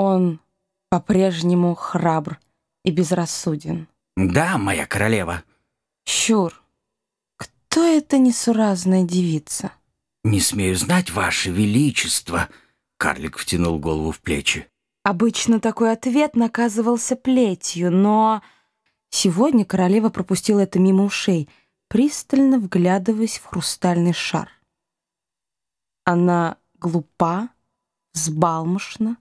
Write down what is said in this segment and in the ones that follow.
Он по-прежнему храбр и безрассуден. Да, моя королева. Щур, кто эта несуразная девица? Не смею знать, ваше величество. Карлик втянул голову в плечи. Обычно такой ответ наказывался плетью, но сегодня королева пропустила это мимо ушей, пристально вглядываясь в хрустальный шар. Она глупа, взбалмошна,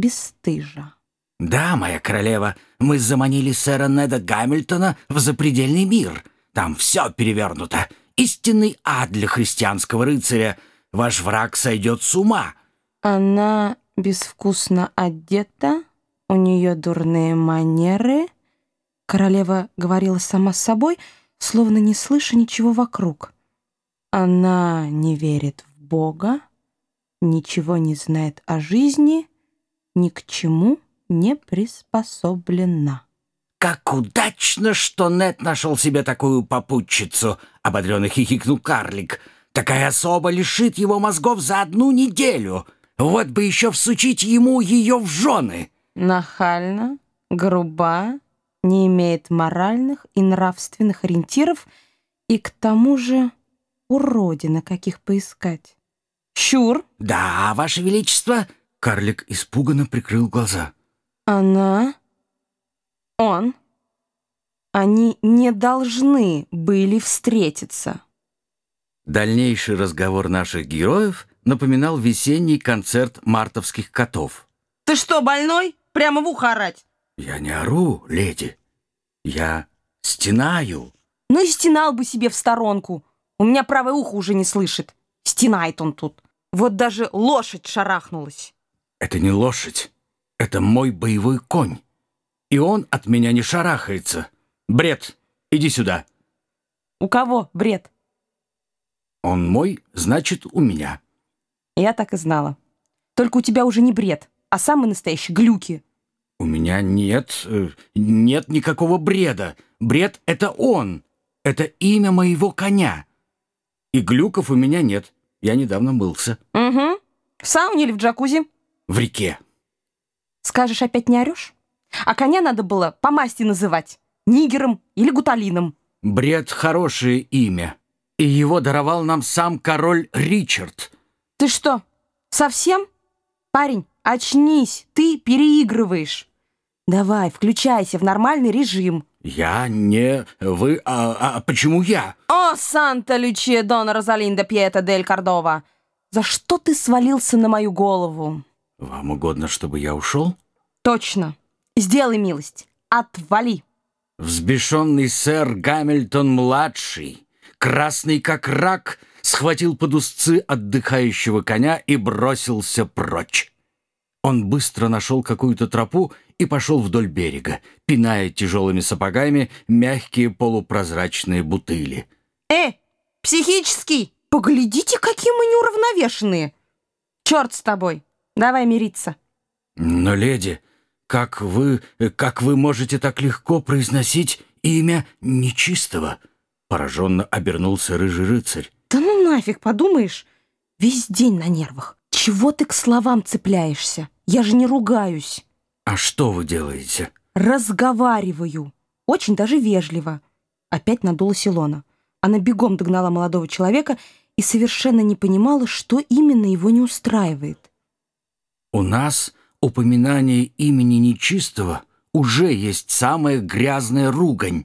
бесстыжа. «Да, моя королева, мы заманили сэра Неда Гамильтона в запредельный мир. Там все перевернуто. Истинный ад для христианского рыцаря. Ваш враг сойдет с ума». Она безвкусно одета, у нее дурные манеры. Королева говорила сама с собой, словно не слыша ничего вокруг. Она не верит в Бога, ничего не знает о жизни, ни к чему не приспособлена. «Как удачно, что Нет нашел себе такую попутчицу!» — ободренно хихикнул карлик. «Такая особа лишит его мозгов за одну неделю. Вот бы еще всучить ему ее в жены!» Нахально, груба, не имеет моральных и нравственных ориентиров и к тому же уродина, каких поискать. Щур? «Да, Ваше Величество!» Карлик испуганно прикрыл глаза. Она? Он? Они не должны были встретиться. Дальнейший разговор наших героев напоминал весенний концерт мартовских котов. Ты что, больной? Прямо в ухо орать? Я не ору, леди. Я стенаю. Ну и стенал бы себе в сторонку. У меня правое ухо уже не слышит. Стенает он тут. Вот даже лошадь шарахнулась. Это не лошадь. Это мой боевой конь. И он от меня не шарахается. Бред, иди сюда. У кого бред? Он мой, значит, у меня. Я так и знала. Только у тебя уже не бред, а самый настоящий глюки. У меня нет, э, нет никакого бреда. Бред — это он. Это имя моего коня. И глюков у меня нет. Я недавно мылся. Угу. В сауне или в джакузи? В реке. Скажешь, опять не орешь? А коня надо было по масти называть. Нигером или гуталином. Бред — хорошее имя. И его даровал нам сам король Ричард. Ты что, совсем? Парень, очнись, ты переигрываешь. Давай, включайся в нормальный режим. Я не... Вы... А, а почему я? О, Санта-Лючия Дона Розалинда Пьета дель Кордова! За что ты свалился на мою голову? Вам угодно, чтобы я ушел? Точно. Сделай милость. Отвали. Взбешенный сэр Гамильтон-младший, красный как рак, схватил под узцы отдыхающего коня и бросился прочь. Он быстро нашел какую-то тропу и пошел вдоль берега, пиная тяжелыми сапогами мягкие полупрозрачные бутыли. «Э, психический! Поглядите, какие мы неуравновешенные! Черт с тобой! Давай мириться!» «Но, леди, как вы, как вы можете так легко произносить имя нечистого?» Пораженно обернулся рыжий рыцарь. «Да ну нафиг, подумаешь! Весь день на нервах. Чего ты к словам цепляешься? Я же не ругаюсь!» «А что вы делаете?» «Разговариваю. Очень даже вежливо». Опять надулась Илона. Она бегом догнала молодого человека и совершенно не понимала, что именно его не устраивает. «У нас упоминание имени нечистого уже есть самая грязная ругань».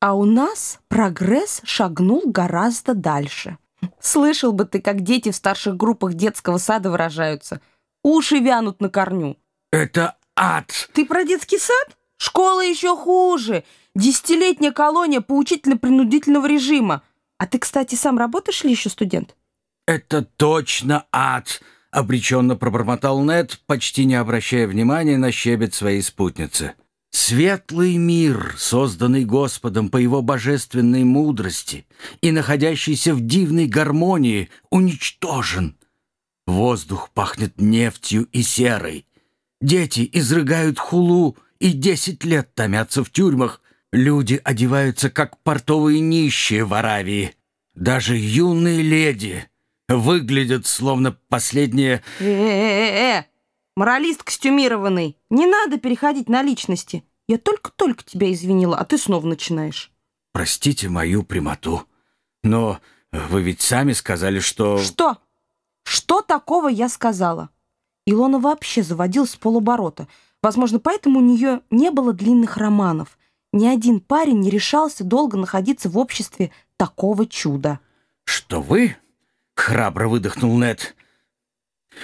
А у нас прогресс шагнул гораздо дальше. Слышал бы ты, как дети в старших группах детского сада выражаются. Уши вянут на корню. «Это ад!» Ты про детский сад? Школа еще хуже. Десятилетняя колония поучительно-принудительного режима. А ты, кстати, сам работаешь ли еще студент? «Это точно ад!» — обреченно пробормотал Нед, почти не обращая внимания на щебет своей спутницы. «Светлый мир, созданный Господом по его божественной мудрости и находящийся в дивной гармонии, уничтожен. Воздух пахнет нефтью и серой. Дети изрыгают хулу и десять лет томятся в тюрьмах. Люди одеваются, как портовые нищие в Аравии. Даже юные леди выглядят, словно последние... Э-э-э! моралист костюмированный, не надо переходить на личности. Я только-только тебя извинила, а ты снова начинаешь. Простите мою прямоту, но вы ведь сами сказали, что... Что? Что такого я сказала? Илона вообще заводил с полоборота. Возможно, поэтому у нее не было длинных романов. Ни один парень не решался долго находиться в обществе такого чуда. «Что вы?» — храбро выдохнул Нед.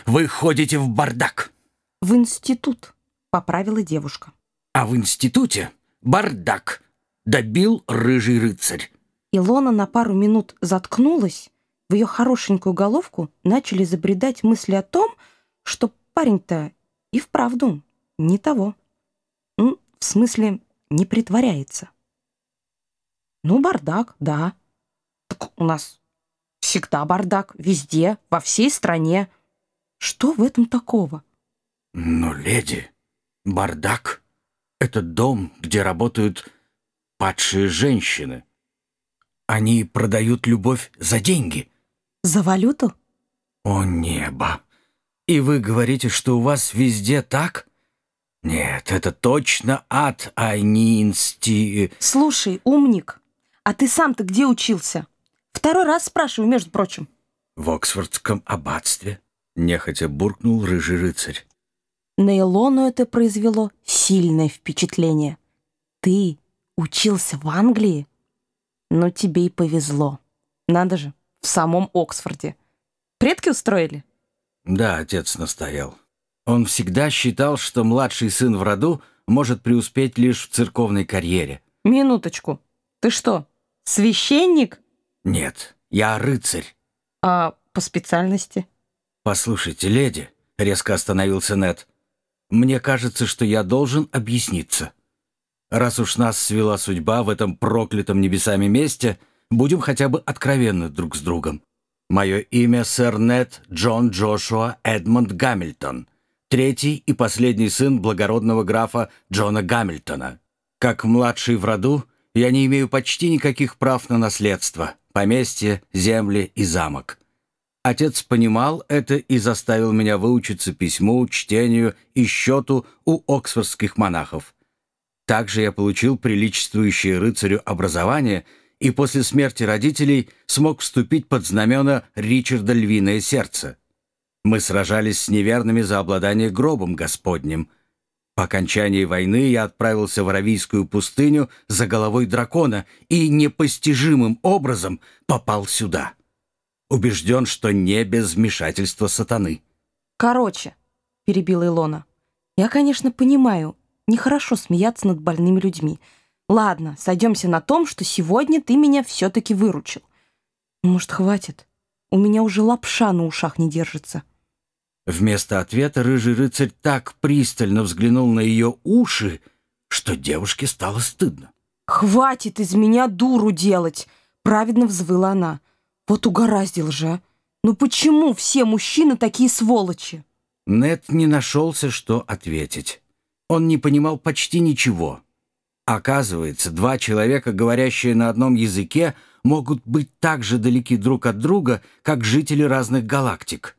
«Вы ходите в бардак!» «В институт», — поправила девушка. «А в институте бардак!» — добил рыжий рыцарь. Илона на пару минут заткнулась. В ее хорошенькую головку начали забредать мысли о том, что парень-то и вправду не того. Ну, в смысле, не притворяется. Ну, бардак, да. Так у нас всегда бардак, везде, во всей стране. Что в этом такого? Но, леди, бардак — это дом, где работают падшие женщины. Они продают любовь за деньги. За валюту? О, небо! И вы говорите, что у вас везде так? Нет, это точно ад, а не инсти... Слушай, умник, а ты сам-то где учился? Второй раз спрашиваю, между прочим. В Оксфордском аббатстве. Нехотя буркнул рыжий рыцарь. На Илону это произвело сильное впечатление. Ты учился в Англии? Ну, тебе и повезло. Надо же, в самом Оксфорде. Предки устроили? Да, отец настоял. Он всегда считал, что младший сын в роду может преуспеть лишь в церковной карьере. Минуточку. Ты что, священник? Нет, я рыцарь. А по специальности? Послушайте, леди, резко остановился Нед. Мне кажется, что я должен объясниться. Раз уж нас свела судьба в этом проклятом небесами месте, будем хотя бы откровенны друг с другом. Мое имя сэр Нед Джон Джошуа Эдмонд Гамильтон, третий и последний сын благородного графа Джона Гамильтона. Как младший в роду, я не имею почти никаких прав на наследство, поместье, земли и замок. Отец понимал это и заставил меня выучиться письму, чтению и счету у оксфордских монахов. Также я получил приличествующее рыцарю образование – и после смерти родителей смог вступить под знамена Ричарда Львиное Сердце. Мы сражались с неверными за обладание гробом Господним. По окончании войны я отправился в Аравийскую пустыню за головой дракона и непостижимым образом попал сюда. Убежден, что не без вмешательства сатаны. «Короче», — перебила Илона, — «я, конечно, понимаю, нехорошо смеяться над больными людьми, — Ладно, сойдемся на том, что сегодня ты меня все-таки выручил. Может, хватит? У меня уже лапша на ушах не держится. Вместо ответа рыжий рыцарь так пристально взглянул на ее уши, что девушке стало стыдно. «Хватит из меня дуру делать!» — праведно взвыла она. «Вот угораздил же, а! Ну почему все мужчины такие сволочи?» Нет не нашелся, что ответить. Он не понимал почти ничего. Оказывается, два человека, говорящие на одном языке, могут быть так же далеки друг от друга, как жители разных галактик.